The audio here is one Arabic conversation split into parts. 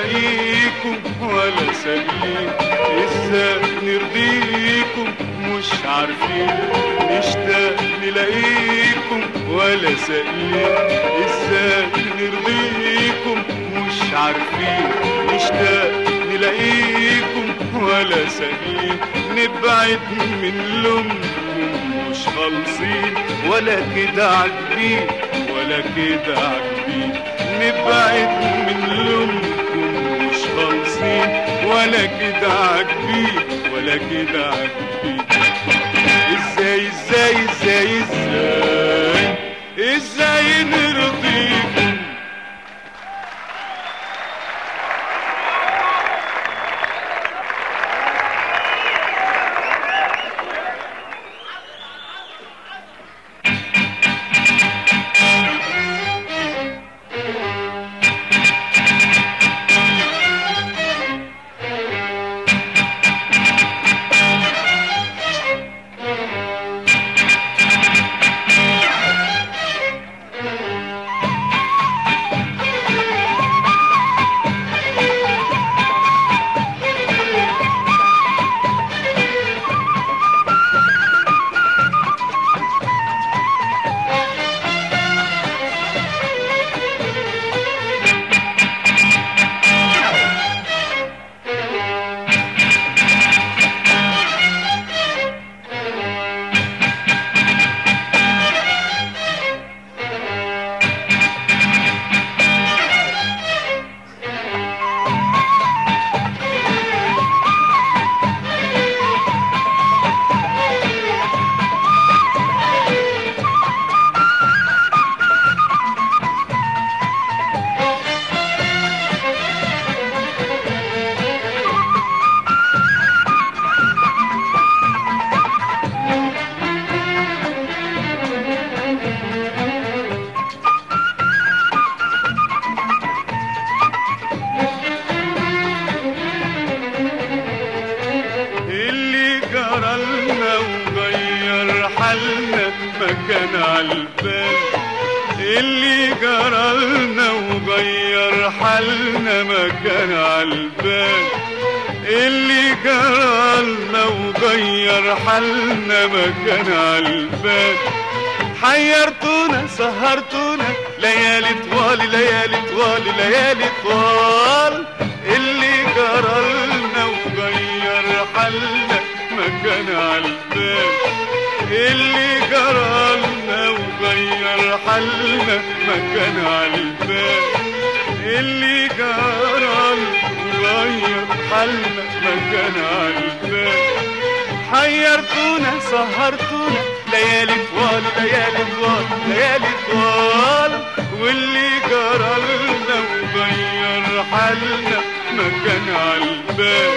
نلاقيكم ولا سائلين إزاي نرضيكم مش عارفين. نشتاق نلاقيكم ولا سائلين إزاي نرضيكم مش عارفين. نشتاق نلاقيكم ولا سائلين نبعد من لومكم مش خالصين. ولا كده عاجبين ولا كده عاجبين. نبعد من لومكم خالصين ولا كده عاجبين ولا كده عاجبين إزاي إزاي إزاي إزاي إزاي نرضيكم اللي جرالنا وغير حالنا ما كان عالبال اللي جرالنا وغير حالنا ما كان عالبال اللي جرالنا وغير حالنا ما كان عالبال حيرتونا سهرتونا ليالي طوال ليالي طوال ليالي طوال. اللي جرالنا وغير حالنا ما كان عالبال اللي جرالنا وغير حالنا ما كان عالبال حيرتونا سهرتونا ليالي طوال ليالي طوال ليالي طوال. واللي جرالنا وغير حالنا ما كان عالبال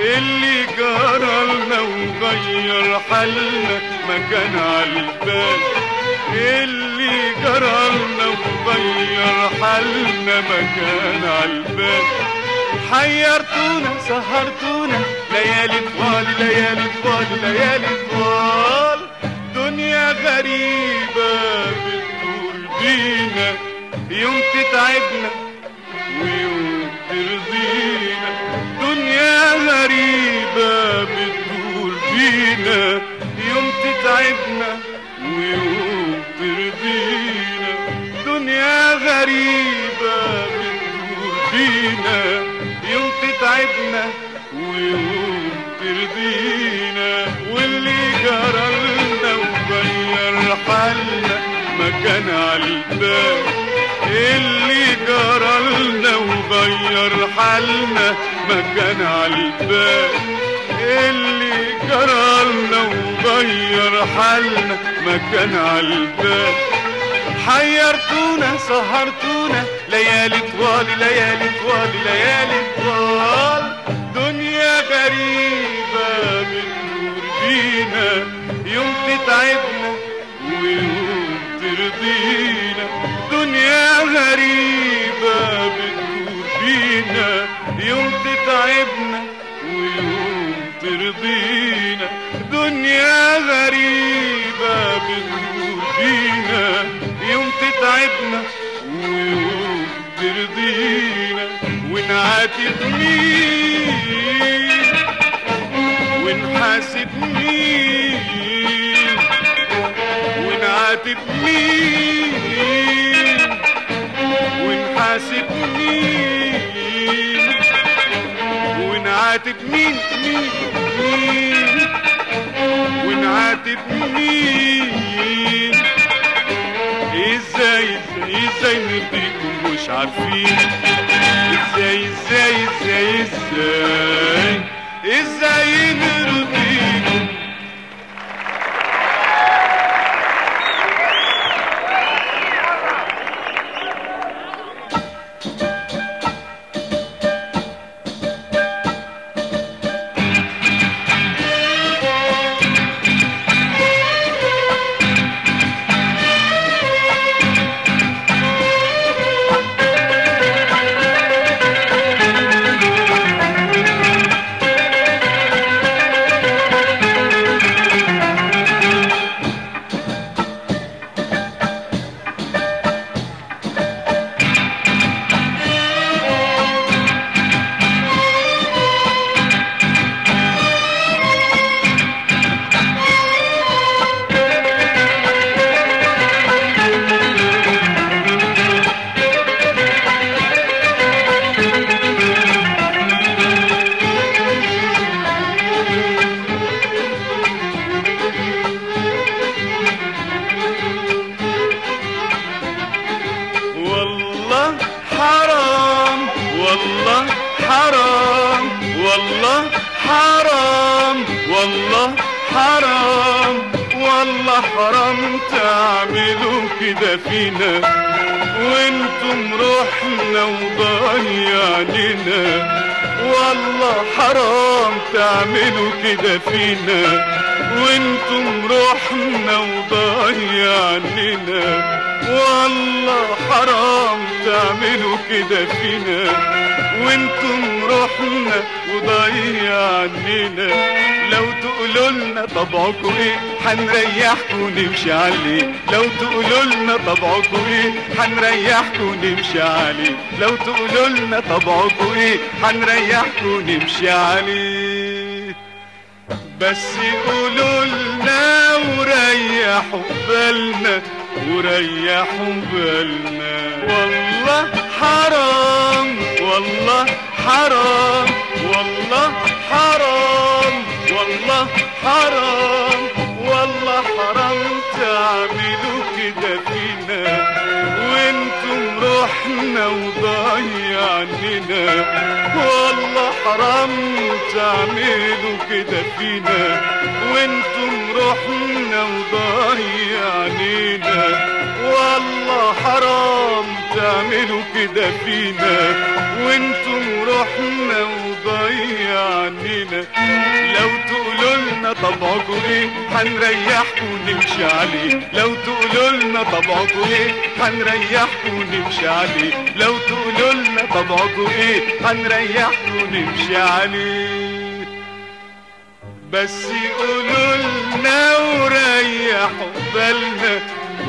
اللي جرالنا وغير حالنا ما كان عالبال اللي جرالنا وغير حالنا ما كان عالبال حيرتونا سهرتونا ليالي طوال ليالي طوال ليالي طوال. دنيا غريبة بتدور بينا يوم تتعبنا كان عالبال اللي جرالنا وغير حالنا ما كان عالبال اللي جرالنا وغير حالنا ما كان عالبال حيرتونا سهرتونا ليالي طوال ليالي طوال ليالي طوال. دنيا غريبة بتدور بينا يوم تتعبنا غريبة بتدور بينا يوم تتعبنا ويوم ترضينا دنيا غريبة بتدور بينا يوم تتعبنا ويوم ترضينا ونعاتب مين ونحاسب مين ونعاتب مين ونحاسب مين ونعاتب مين؟ مين؟ مين؟ ونعاتب مين؟ إزاي إزاي نرضيكم مش عارفين؟ تعملوا كده فينا وأنتم روحنا وضيعنينا والله حرام تعملوا كده فينا وأنتم روحنا وضيعنينا والله حرام تعملوا كده فينا وأنتم روحنا وضيعنينا لو تقولوا لنا طبعكم إيه هنريحكم ونمشي عليه. لو تقولوا لنا طبعكم إيه هنريحكم ونمشي عليه. لو تقولوا لنا طبعكم إيه هنريحكم ونمشي عليه. بس قولوا لنا وريحوا بالنا وريحوا بالنا. والله حرام والله حرام. والله حرام. والله حرام. والله حرام تعملوا كده فينا. وأنتم روحنا وضيعنينا والله حرام تعملوا كده فينا. وأنتم روحنا وضيعنينا والله حرام تعملوا كده فينا وأنتم روحنا وضيعنينا لو تقولوا لنا طبعكم إيه هنريحكم ونمشي عليه. لو تقولوا لنا طبعكم إيه هنريحكم ونمشي عليه. لو تقولوا لنا طبعكم إيه هنريحكم ونمشي عليه. بس قولوا لنا وريحوا بالنا.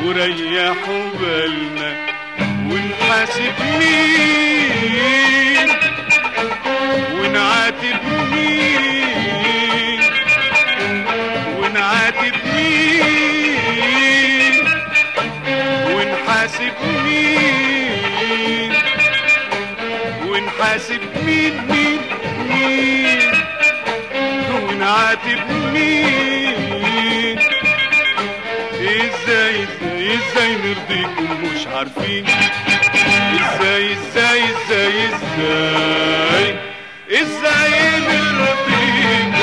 وريحوا بالنا ونحاسب مين ونعاتب مين ونعاتب مين ونحاسب مين ونحاسب مين مين مين ونعاتب مين إزاي نرضيك مش عارفين؟ إزاي إزاي إزاي إزاي؟ إزاي نرضيك